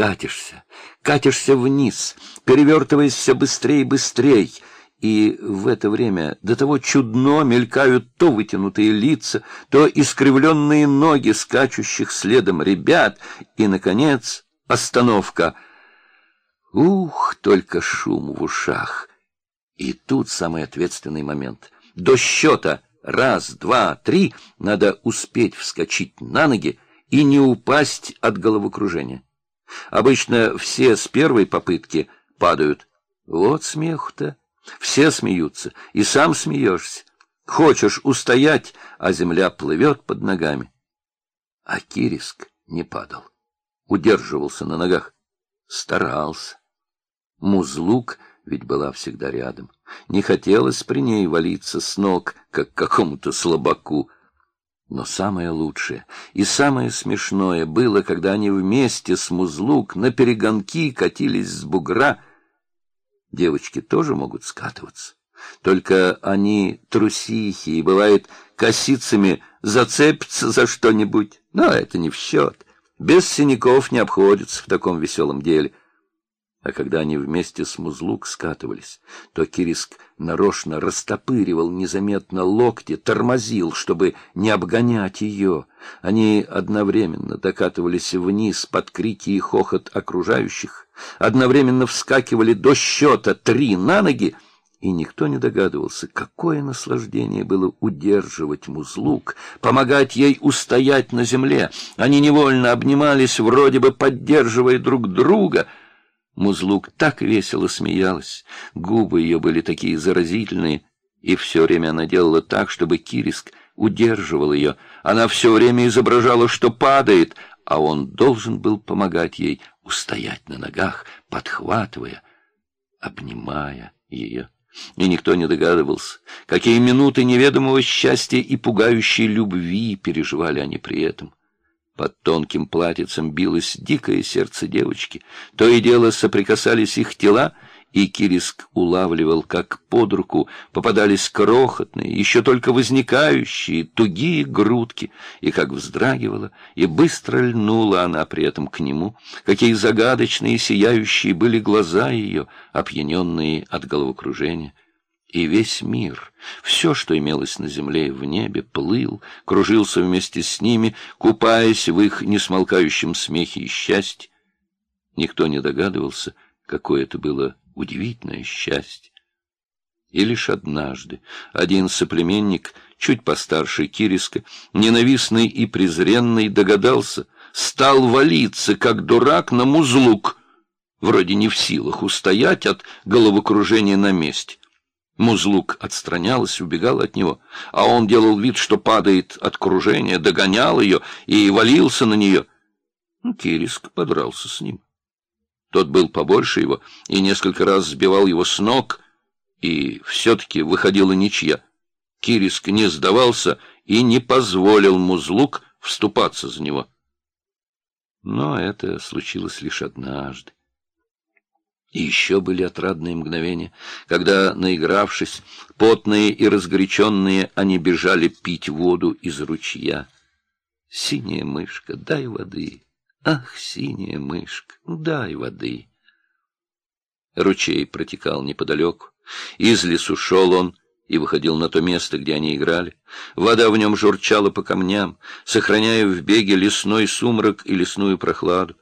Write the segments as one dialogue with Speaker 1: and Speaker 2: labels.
Speaker 1: катишься, катишься вниз, перевертываясь все быстрее и быстрее, и в это время до того чудно мелькают то вытянутые лица, то искривленные ноги скачущих следом ребят, и, наконец, остановка. Ух, только шум в ушах! И тут самый ответственный момент. До счета раз, два, три надо успеть вскочить на ноги и не упасть от головокружения. Обычно все с первой попытки падают. Вот смеху-то. Все смеются, и сам смеешься. Хочешь устоять, а земля плывет под ногами. А Кириск не падал. Удерживался на ногах. Старался. Музлук ведь была всегда рядом. Не хотелось при ней валиться с ног, как какому-то слабаку. Но самое лучшее и самое смешное было, когда они вместе с Музлук на перегонки катились с бугра. Девочки тоже могут скатываться. Только они трусихи и, бывает, косицами зацепятся за что-нибудь. Но это не в счет. Без синяков не обходится в таком веселом деле. А когда они вместе с Музлук скатывались, то Кириск нарочно растопыривал незаметно локти, тормозил, чтобы не обгонять ее. Они одновременно докатывались вниз под крики и хохот окружающих, одновременно вскакивали до счета три на ноги, и никто не догадывался, какое наслаждение было удерживать Музлук, помогать ей устоять на земле. Они невольно обнимались, вроде бы поддерживая друг друга — Музлук так весело смеялась, губы ее были такие заразительные, и все время она делала так, чтобы Кириск удерживал ее. Она все время изображала, что падает, а он должен был помогать ей устоять на ногах, подхватывая, обнимая ее. И никто не догадывался, какие минуты неведомого счастья и пугающей любви переживали они при этом. Под тонким платьицем билось дикое сердце девочки. То и дело соприкасались их тела, и Кириск улавливал, как под руку попадались крохотные, еще только возникающие, тугие грудки, и как вздрагивала, и быстро льнула она при этом к нему, какие загадочные сияющие были глаза ее, опьяненные от головокружения и весь мир, все, что имелось на земле и в небе, плыл, кружился вместе с ними, купаясь в их несмолкающем смехе и счастье. Никто не догадывался, какое это было удивительное счастье. И лишь однажды один соплеменник, чуть постарше Кириска, ненавистный и презренный, догадался, стал валиться, как дурак, на музлук, вроде не в силах устоять от головокружения на месте. Музлук отстранялась, убегала от него, а он делал вид, что падает от кружения, догонял ее и валился на нее. Ну, Кириск подрался с ним. Тот был побольше его и несколько раз сбивал его с ног, и все-таки выходила ничья. Кириск не сдавался и не позволил Музлук вступаться за него. Но это случилось лишь однажды. И еще были отрадные мгновения, когда, наигравшись, потные и разгоряченные, они бежали пить воду из ручья. Синяя мышка, дай воды. Ах, синяя мышка, дай воды. Ручей протекал неподалеку. Из лесу шел он и выходил на то место, где они играли. Вода в нем журчала по камням, сохраняя в беге лесной сумрак и лесную прохладу.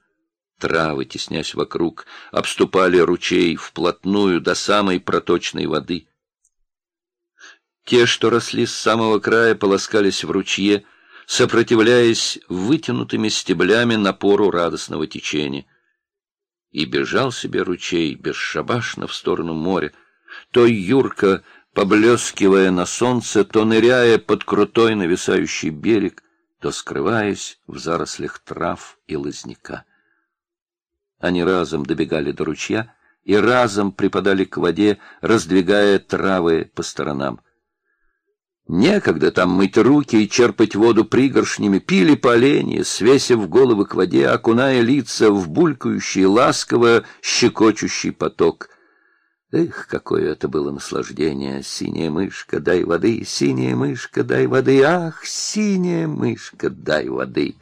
Speaker 1: Травы, теснясь вокруг, обступали ручей вплотную до самой проточной воды. Те, что росли с самого края, полоскались в ручье, сопротивляясь вытянутыми стеблями напору радостного течения. И бежал себе ручей бесшабашно в сторону моря, то юрко поблескивая на солнце, то ныряя под крутой нависающий берег, то скрываясь в зарослях трав и лозняка. Они разом добегали до ручья и разом припадали к воде, раздвигая травы по сторонам. Некогда там мыть руки и черпать воду пригоршнями, пили поленья, свесив головы к воде, окуная лица в булькающий, ласково щекочущий поток. Эх, какое это было наслаждение! Синяя мышка, дай воды, синяя мышка, дай воды, ах, синяя мышка, дай воды!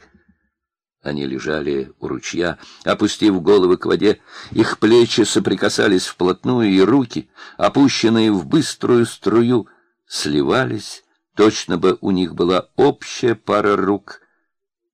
Speaker 1: Они лежали у ручья, опустив головы к воде, их плечи соприкасались вплотную, и руки, опущенные в быструю струю, сливались, точно бы у них была общая пара рук —